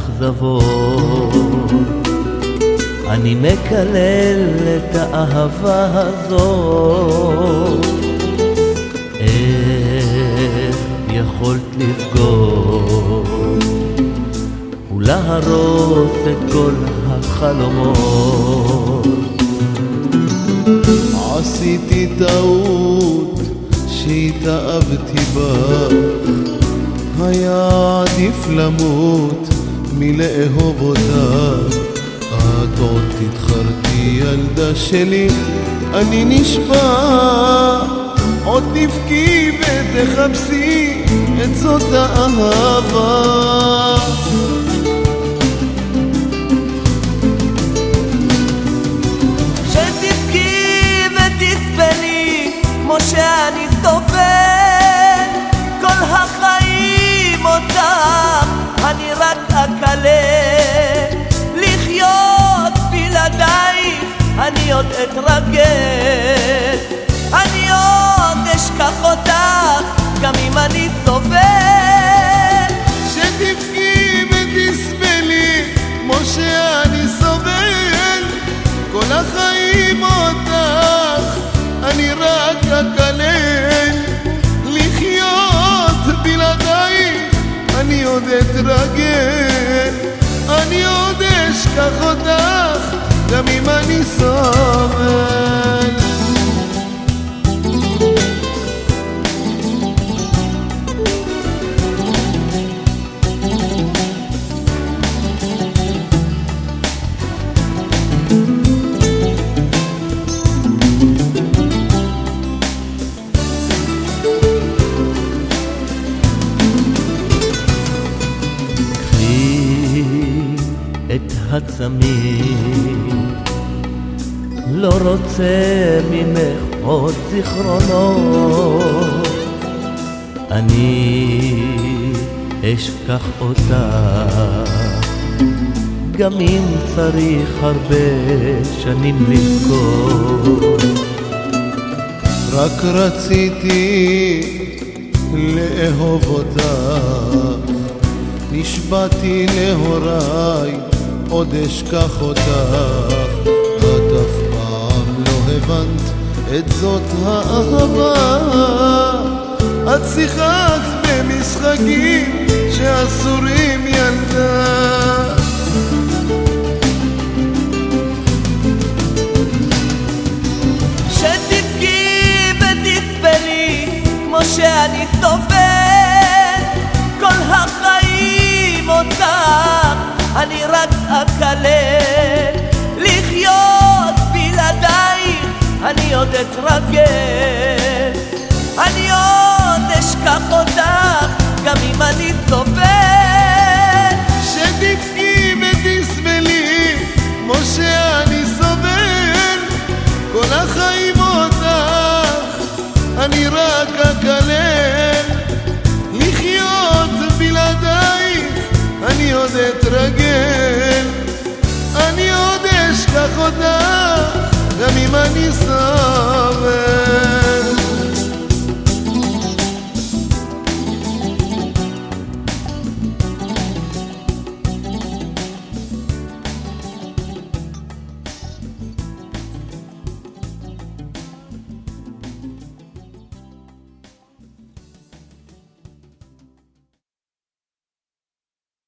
האכזבות. אני מקלל את האהבה הזאת. איך יכולת לבגוד ולהרוס את כל החלומות? עשיתי טעות שהתאהבתי בך היה עדיף למות מלאהוב אותך את עוד תתחרתי ילדה שלי אני נשבע. עוד תבכי ותחפשי את זאת האהבה עוד אתרגל אם אני סובל קחי את הצמיד לא רוצה ממך עוד זיכרונות. אני אשכח אותך גם אם צריך הרבה שנים לבכות רק רציתי לאהוב אותך. נשבעתי להוריי עוד אשכח אותך הבנת את זאת האהבה. את שיחקת במשחקים שאסורים ילדה. שתבכי ותסבלי כמו שאני סובל. כל החיים אותך אני רק אתרגל אני עוד אשכח אותך גם אם אני סובל. שתבכי ותסבלי כמו שאני סובל. כל החיים אותך אני רק אקלל. לחיות בלעדייך אני עוד אתרגל. אני עוד אשכח אותך גם אם אני סובל love.